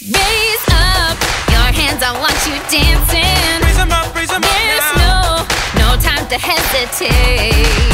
Raise up your hands, I want you dancing. Raise 'em up, raise 'em up There's now. no, no time to hesitate.